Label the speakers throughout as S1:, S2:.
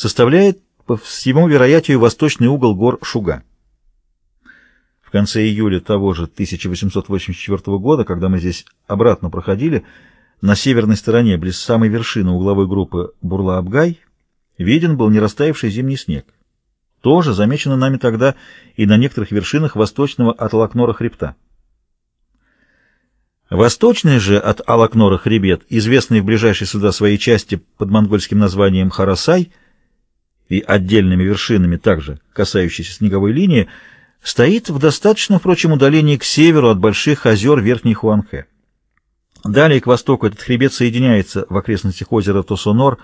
S1: составляет, по всему вероятию, восточный угол гор Шуга. В конце июля того же 1884 года, когда мы здесь обратно проходили, на северной стороне, близ самой вершины угловой группы Бурла-Абгай, виден был не растаявший зимний снег. Тоже замечено нами тогда и на некоторых вершинах восточного от Алакнора хребта. Восточный же от Алакнора хребет, известный в ближайшей сюда своей части под монгольским названием Харасай и отдельными вершинами, также касающиеся снеговой линии, стоит в достаточно, впрочем, удалении к северу от больших озер Верхней Хуанхэ. Далее к востоку этот хребет соединяется в окрестностях озера Тосонор,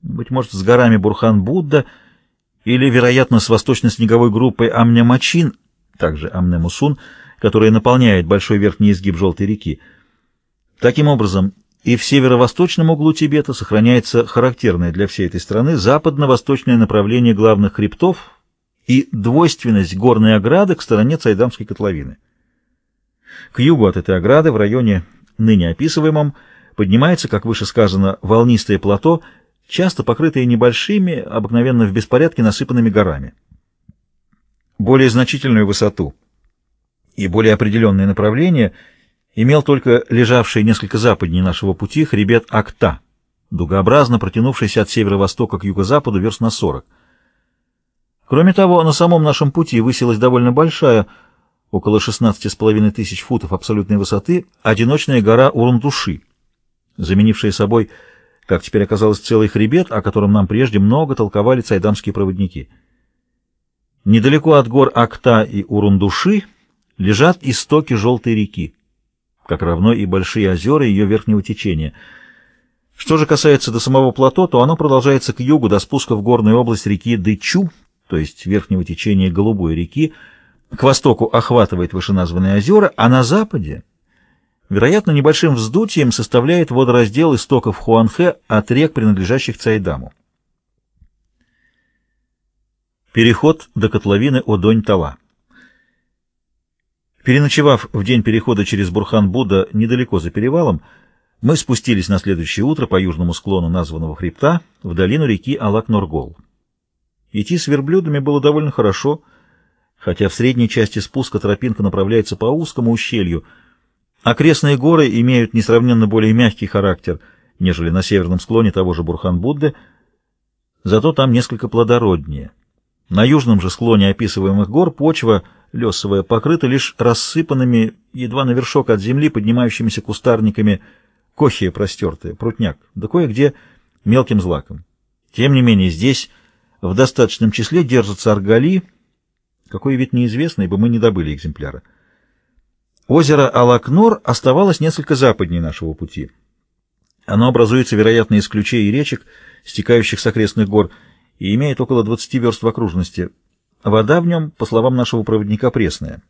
S1: быть может, с горами Бурхан-Будда или, вероятно, с восточно-снеговой группой Амнямачин, также Амнемусун, которая наполняет большой верхний изгиб Желтой реки. Таким образом, и в северо-восточном углу Тибета сохраняется характерное для всей этой страны западно-восточное направление главных хребтов, и двойственность горной ограды к стороне Цайдамской котловины. К югу от этой ограды, в районе ныне описываемом, поднимается, как выше сказано, волнистое плато, часто покрытое небольшими, обыкновенно в беспорядке насыпанными горами. Более значительную высоту и более определенное направление имел только лежавший несколько западнее нашего пути хребет Акта, дугообразно протянувшийся от северо-востока к юго-западу верст на 40. Кроме того, на самом нашем пути высилась довольно большая, около 16,5 тысяч футов абсолютной высоты, одиночная гора Урундуши, заменившая собой, как теперь оказалось, целый хребет, о котором нам прежде много толковали цайдамские проводники. Недалеко от гор Акта и Урундуши лежат истоки Желтой реки, как равно и большие озера ее верхнего течения. Что же касается до самого плато, то оно продолжается к югу до спуска в горную область реки Дычу, то есть верхнего течения Голубой реки, к востоку охватывает вышеназванные озера, а на западе, вероятно, небольшим вздутием составляет водораздел истоков Хуанхэ от рек, принадлежащих Цайдаму. Переход до котловины Одонь-Тала. Переночевав в день перехода через Бурхан-Будда недалеко за перевалом, мы спустились на следующее утро по южному склону названного хребта в долину реки Алак-Норгол. Идти с верблюдами было довольно хорошо, хотя в средней части спуска тропинка направляется по узкому ущелью. Окрестные горы имеют несравненно более мягкий характер, нежели на северном склоне того же Бурхан-Будды, зато там несколько плодороднее. На южном же склоне описываемых гор почва, лесовая, покрыта лишь рассыпанными, едва на вершок от земли, поднимающимися кустарниками, кохия простертая, прутняк, да кое-где мелким злаком. Тем не менее, здесь в достаточном числе держатся аргали, какой вид неизвестно, ибо мы не добыли экземпляра. Озеро Алакнор оставалось несколько западнее нашего пути. Оно образуется, вероятно, из ключей и речек, стекающих с окрестных гор, и имеет около 20 верст в окружности. Вода в нем, по словам нашего проводника, пресная.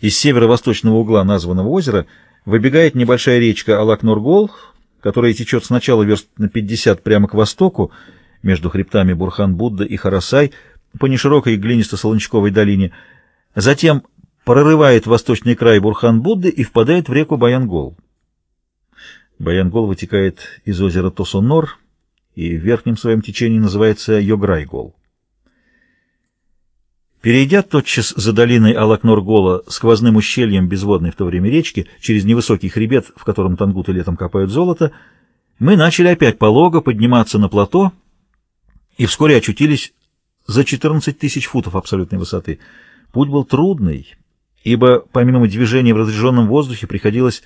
S1: Из северо-восточного угла названного озера выбегает небольшая речка Алакнор-Гол, которая течет сначала верст на 50 прямо к востоку, между хребтами Бурхан-Будда и Харасай по неширокой глинисто-солончаковой долине, затем прорывает восточный край Бурхан-Будды и впадает в реку Баянгол. Баянгол вытекает из озера Тосонор и в верхнем своем течении называется Йограйгол. Перейдя тотчас за долиной Алакнор-Гола сквозным ущельем безводной в то время речки, через невысокий хребет, в котором тангуты летом копают золото, мы начали опять полого подниматься на плато, и вскоре очутились за 14 тысяч футов абсолютной высоты. Путь был трудный, ибо помимо движения в разреженном воздухе приходилось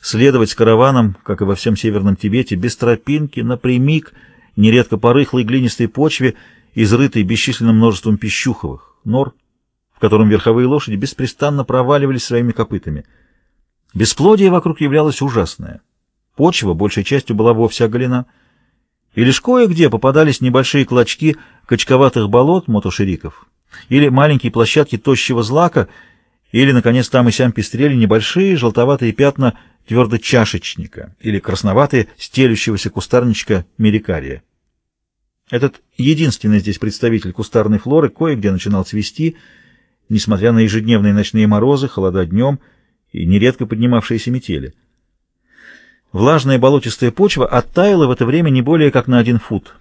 S1: следовать с караваном, как и во всем Северном Тибете, без тропинки, напрямик, нередко по рыхлой глинистой почве, изрытой бесчисленным множеством пищуховых, нор, в котором верховые лошади беспрестанно проваливались своими копытами. Бесплодие вокруг являлось ужасное. Почва большей частью была вовсе оголена — и лишь кое-где попадались небольшие клочки качковатых болот мотошириков, или маленькие площадки тощего злака, или, наконец, там и сям пестрели небольшие желтоватые пятна твердочашечника или красноватые стелющегося кустарничка мерикария. Этот единственный здесь представитель кустарной флоры кое-где начинал цвести, несмотря на ежедневные ночные морозы, холода днем и нередко поднимавшиеся метели. Влажная болотистая почва оттаяла в это время не более как на один фут.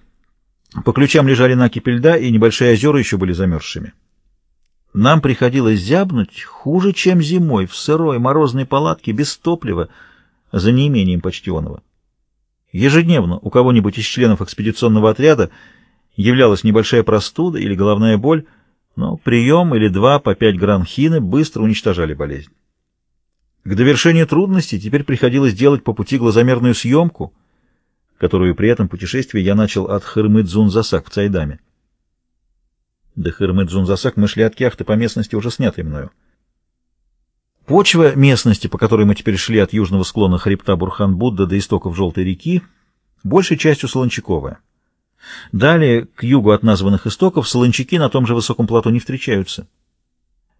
S1: По ключам лежали накипи льда, и небольшие озера еще были замерзшими. Нам приходилось зябнуть хуже, чем зимой, в сырой морозной палатке, без топлива, за неимением почтенного. Ежедневно у кого-нибудь из членов экспедиционного отряда являлась небольшая простуда или головная боль, но прием или два по пять грамм хины быстро уничтожали болезнь. К довершению трудностей теперь приходилось делать по пути глазомерную съемку, которую при этом путешествии я начал от Хырмы-Дзун-Засак в Цайдаме. До Хырмы-Дзун-Засак мы шли от Кяхты по местности, уже снятой мною. Почва местности, по которой мы теперь шли от южного склона хребта Бурхан-Будда до истоков Желтой реки, большей частью солончаковая. Далее, к югу от названных истоков, солончаки на том же высоком плато не встречаются.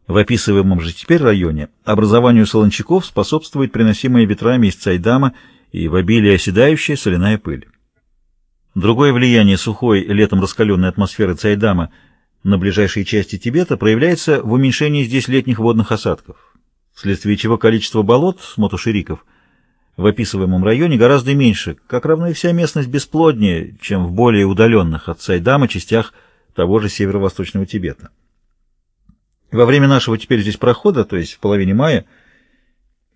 S1: В описываемом же теперь районе образованию солончаков способствует приносимая ветрами из Цайдама и в обилии оседающая соляная пыль. Другое влияние сухой, летом раскаленной атмосферы Цайдама на ближайшие части Тибета проявляется в уменьшении здесь летних водных осадков, вследствие чего количество болот, мотошириков, в описываемом районе гораздо меньше, как равно и вся местность бесплоднее, чем в более удаленных от Сайдама частях того же северо-восточного Тибета. Во время нашего теперь здесь прохода, то есть в половине мая,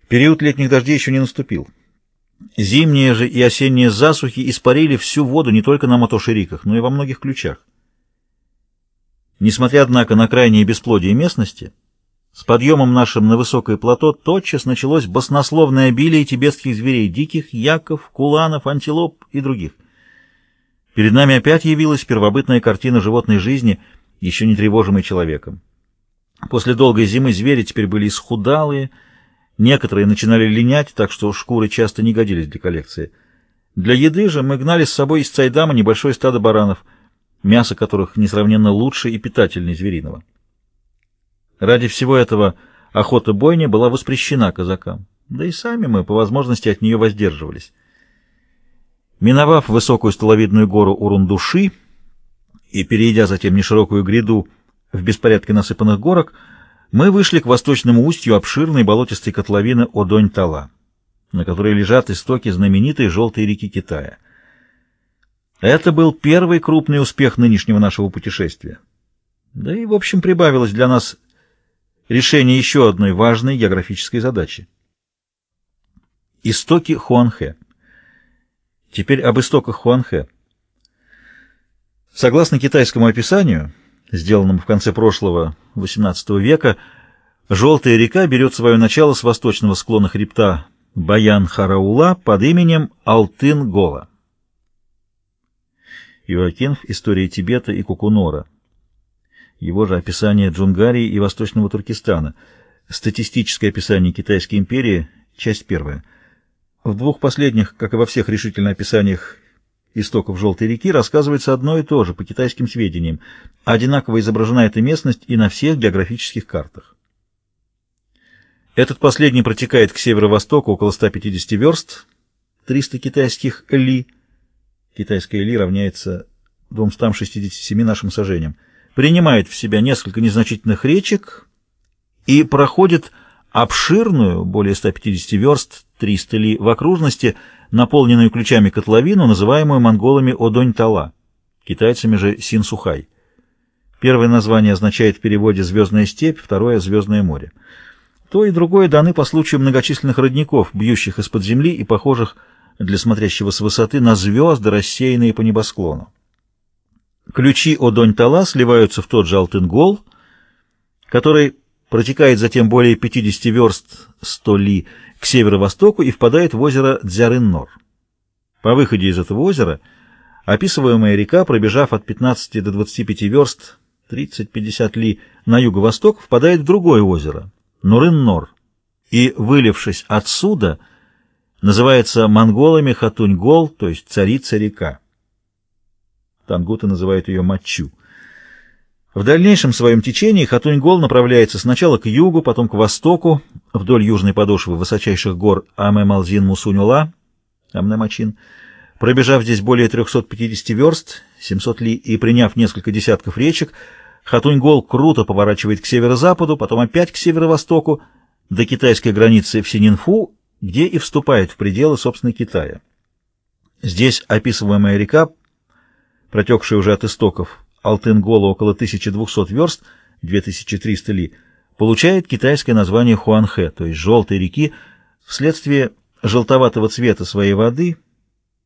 S1: период летних дождей еще не наступил. Зимние же и осенние засухи испарили всю воду не только на мотошириках, но и во многих ключах. Несмотря, однако, на крайнее бесплодие местности, с подъемом нашим на высокое плато тотчас началось баснословное обилие тибетских зверей, диких, яков, куланов, антилоп и других. Перед нами опять явилась первобытная картина животной жизни, еще не тревожимой человеком. После долгой зимы звери теперь были исхудалые, некоторые начинали линять, так что шкуры часто не годились для коллекции. Для еды же мы гнали с собой из Цайдама небольшое стадо баранов, мясо которых несравненно лучше и питательнее звериного. Ради всего этого охота-бойня была воспрещена казакам, да и сами мы по возможности от нее воздерживались. Миновав высокую столовидную гору Урундуши и перейдя затем неширокую гряду, в беспорядке насыпанных горок, мы вышли к восточному устью обширной болотистой котловины Одонь-Тала, на которой лежат истоки знаменитой желтой реки Китая. Это был первый крупный успех нынешнего нашего путешествия. Да и, в общем, прибавилось для нас решение еще одной важной географической задачи. Истоки Хуанхэ. Теперь об истоках Хуанхэ. Согласно китайскому описанию, сделанном в конце прошлого XVIII века, Желтая река берет свое начало с восточного склона хребта Баян-Хараула под именем Алтын-Гола. Иоакинф «История Тибета и Кукунора». Его же описание Джунгарии и Восточного Туркестана. Статистическое описание Китайской империи, часть первая. В двух последних, как и во всех решительно описаниях истоков Желтой реки рассказывается одно и то же, по китайским сведениям. Одинаково изображена эта местность и на всех географических картах. Этот последний протекает к северо-востоку около 150 верст, 300 китайских ли. Китайская ли равняется 267 нашим сажениям. Принимает в себя несколько незначительных речек и проходит обширную, более 150 верст, 300 ли в окружности – наполненную ключами котловину, называемую монголами Одонь-Тала, китайцами же Син-Сухай. Первое название означает в переводе «звездная степь», второе — «звездное море». То и другое даны по случаю многочисленных родников, бьющих из-под земли и похожих для смотрящего с высоты на звезды, рассеянные по небосклону. Ключи Одонь-Тала сливаются в тот же Алтынгол, который протекает затем более 50 верст 100 ли к северо-востоку и впадает в озеро Дзярын-Нор. По выходе из этого озера описываемая река, пробежав от 15 до 25 верст, 30-50 ли на юго-восток, впадает в другое озеро, Нурын-Нор, и, вылившись отсюда, называется монголами Хатунь-Гол, то есть царица-река. Тангуты называют ее Мачу. В дальнейшем своем течении Хатунь-Гол направляется сначала к югу, потом к востоку, вдоль южной подошвы высочайших гор Аме-Малзин-Мусунюла, Амнемачин, пробежав здесь более 350 верст, 700 ли, и приняв несколько десятков речек, Хатунь-Гол круто поворачивает к северо-западу, потом опять к северо-востоку, до китайской границы в Сининфу, где и вступает в пределы, собственно, Китая. Здесь описываемая река протекшая уже от истоков Алтын-Гола около 1200 верст, 2300 ли, получает китайское название Хуанхэ, то есть желтой реки, вследствие желтоватого цвета своей воды